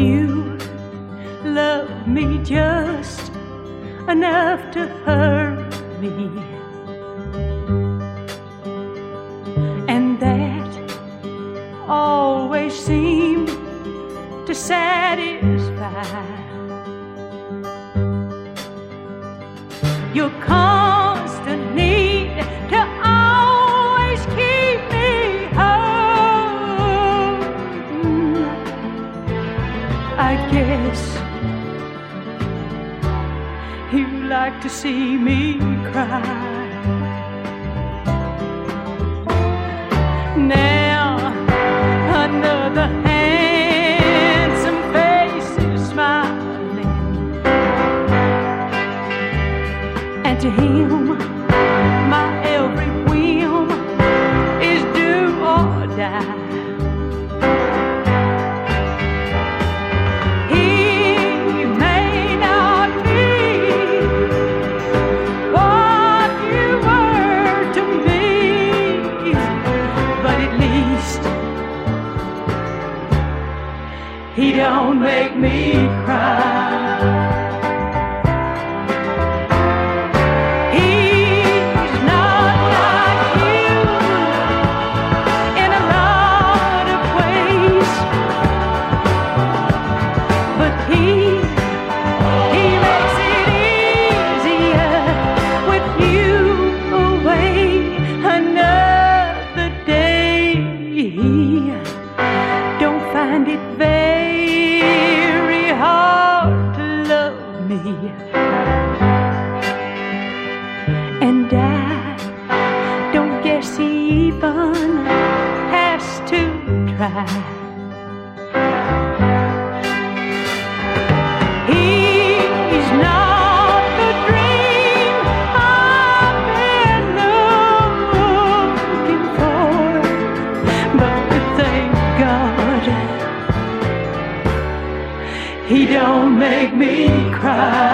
you love me just enough to hurt me. And that always seemed to satisfy. Your calm. I guess you like to see me cry. Now another handsome face is smiling, and to him, my every whim is do or die. Away. Another day. He don't find it very And I don't guess he even has to try. He's not the dream I've been looking for, but thank God he don't make me cry.